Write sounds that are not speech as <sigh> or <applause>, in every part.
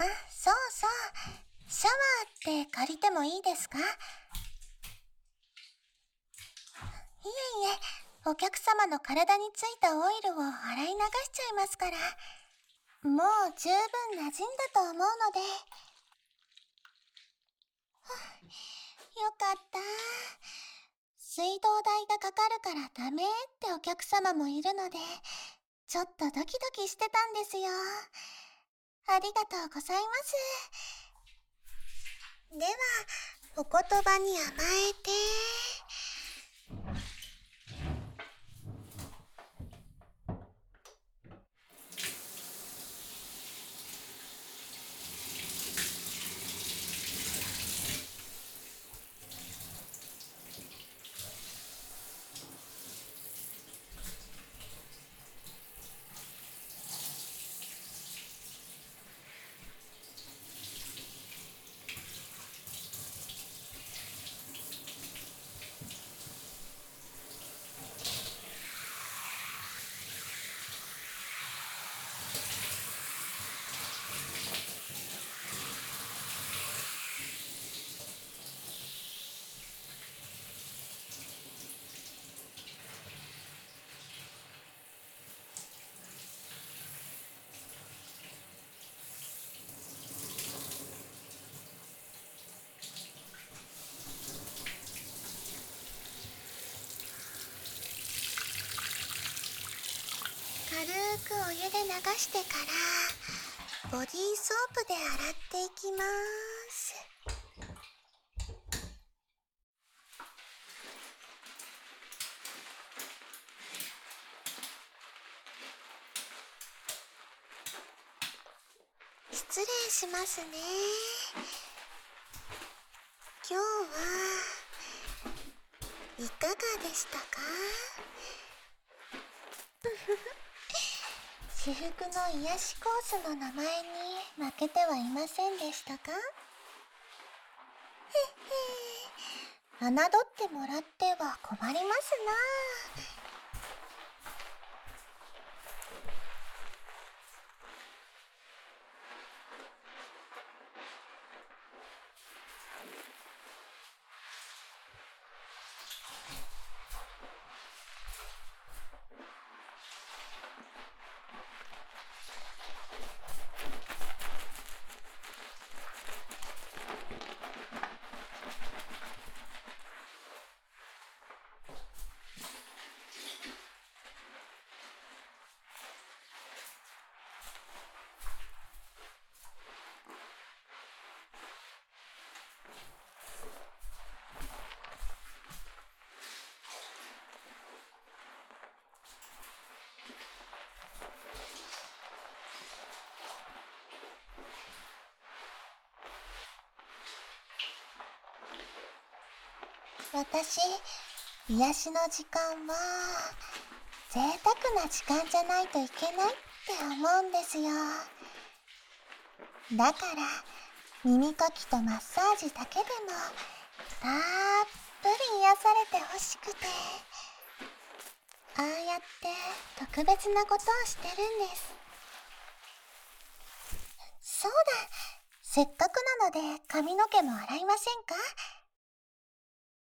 あ、そうそう。シャワーって借りてもいいですか？いえいえ、お客様の体についたオイルを洗い流しちゃいますから。もう十分馴染んだと思うので。よかった。水道代がかかるからダメってお客様もいるので、ちょっとドキドキしてたんですよ。ありがとうございます。では、お言葉に甘えて。くお湯で流してからボディーソープで洗っていきます。失礼しますね。今日はいかがでしたか？<laughs> 至福の癒しコースの名前に負けてはいませんでしたか？へっへ侮ってもらっては困りますな。私、癒しの時間は、贅沢な時間じゃないといけないって思うんですよ。だから、耳かきとマッサージだけでも、たっぷり癒されてほしくて、ああやって特別なことをしてるんです。そうだ、せっかくなので髪の毛も洗いませんか？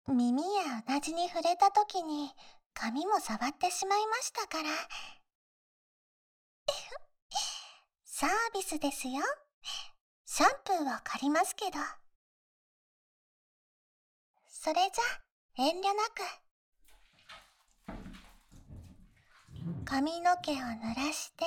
耳や同じに触れた時に髪も触ってしまいましたから。<laughs> サービスですよ。シャンプーは借りますけど。それじゃ、遠慮なく。髪の毛を濡らして、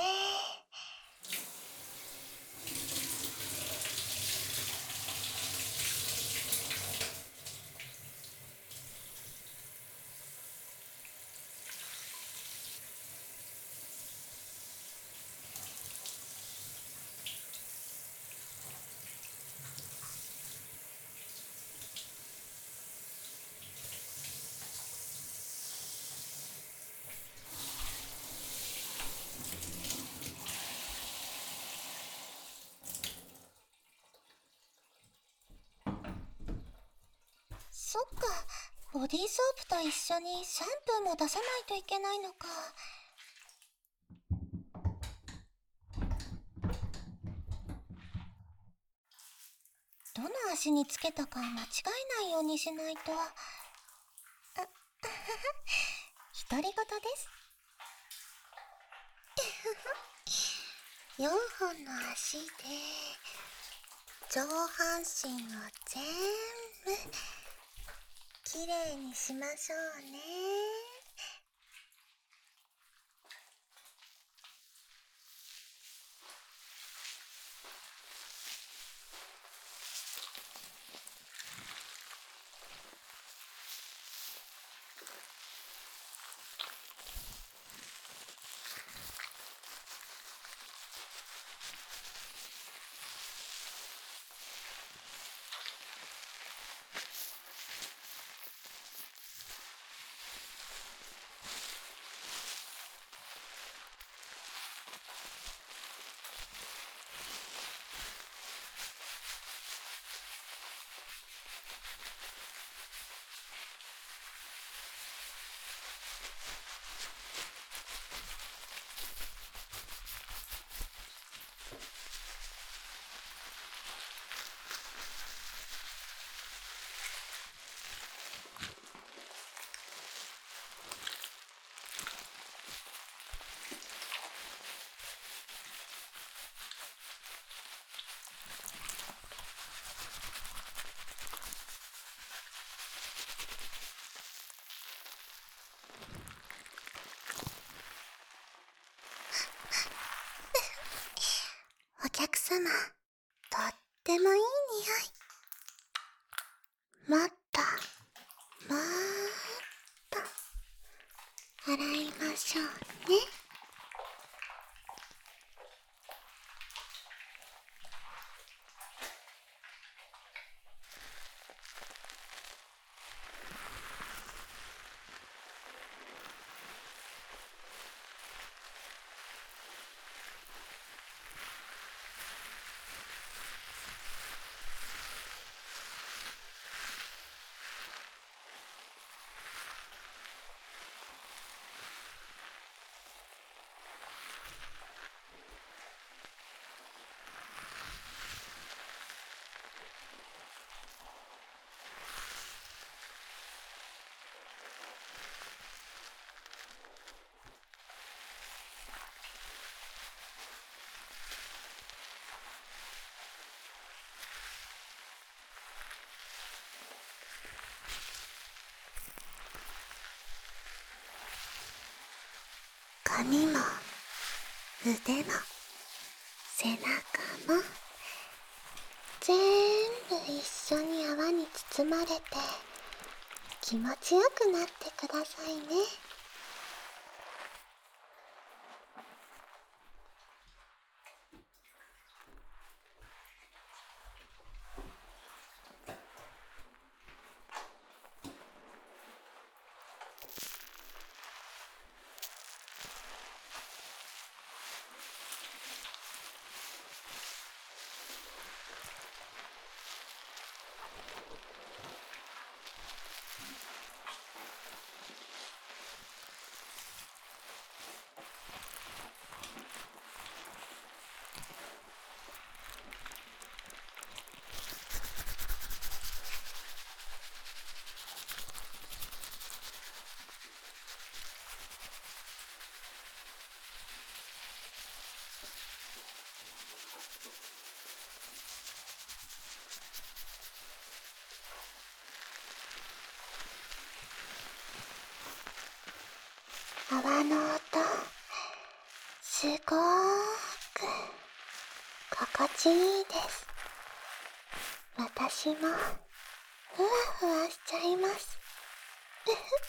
そっか、ボディーソープと一緒にシャンプーも出さないといけないのか。どの足につけたか間違えないようにしないと。あ、<laughs> 独り言です。<laughs> 4本の足で上半身を全部きれいにしましょうね。客様、とってもいい匂い。もっと、もーっと、洗いましょうね。髪も腕も背中も全部一緒に泡に包まれて気持ちよくなってくださいね。あの音すごーく心地いいです。私もふわふわしちゃいます。うふ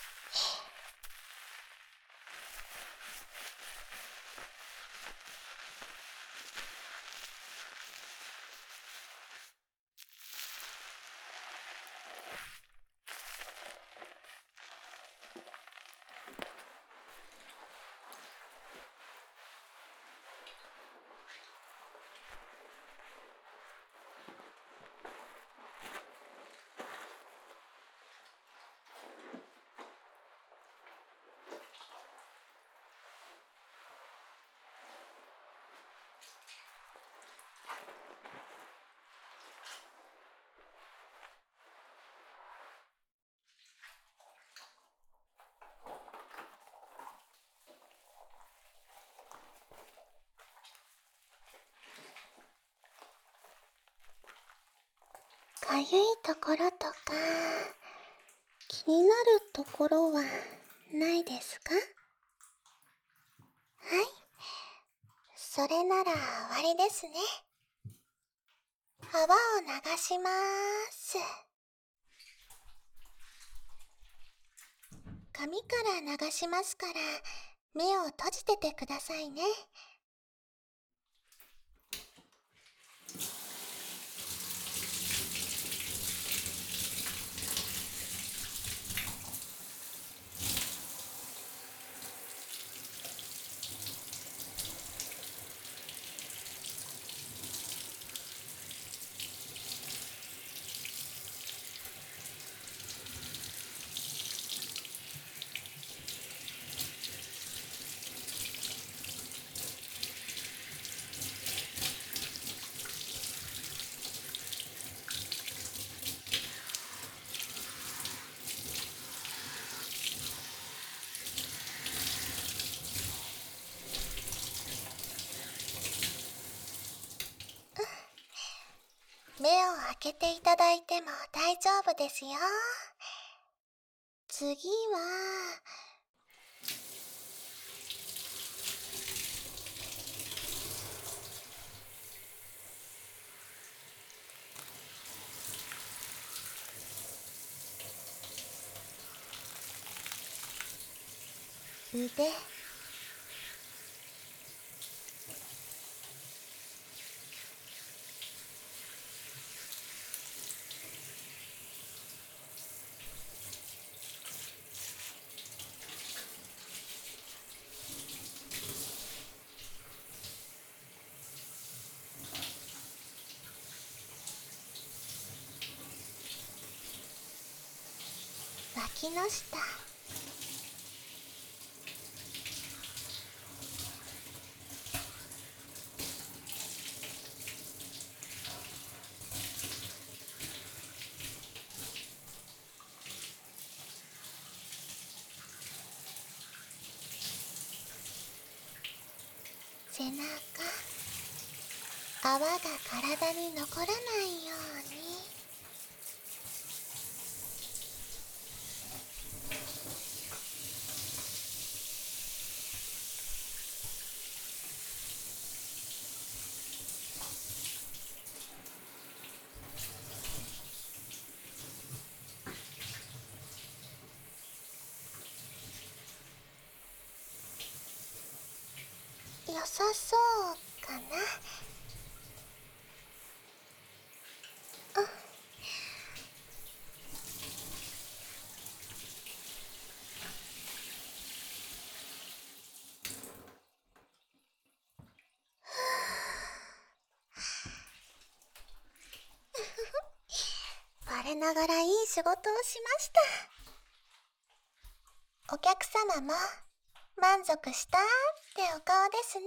ゆいところとか気になるところはないですか？はい。それなら終わりですね。泡を流します。髪から流しますから目を閉じててくださいね。目を開けていただいても大丈夫ですよ。次は、腕。脇の下背中泡が体に残らないように良さそうかな。あ <laughs> 我ながらいい仕事をしました。お客様も満足した？ってお顔ですね。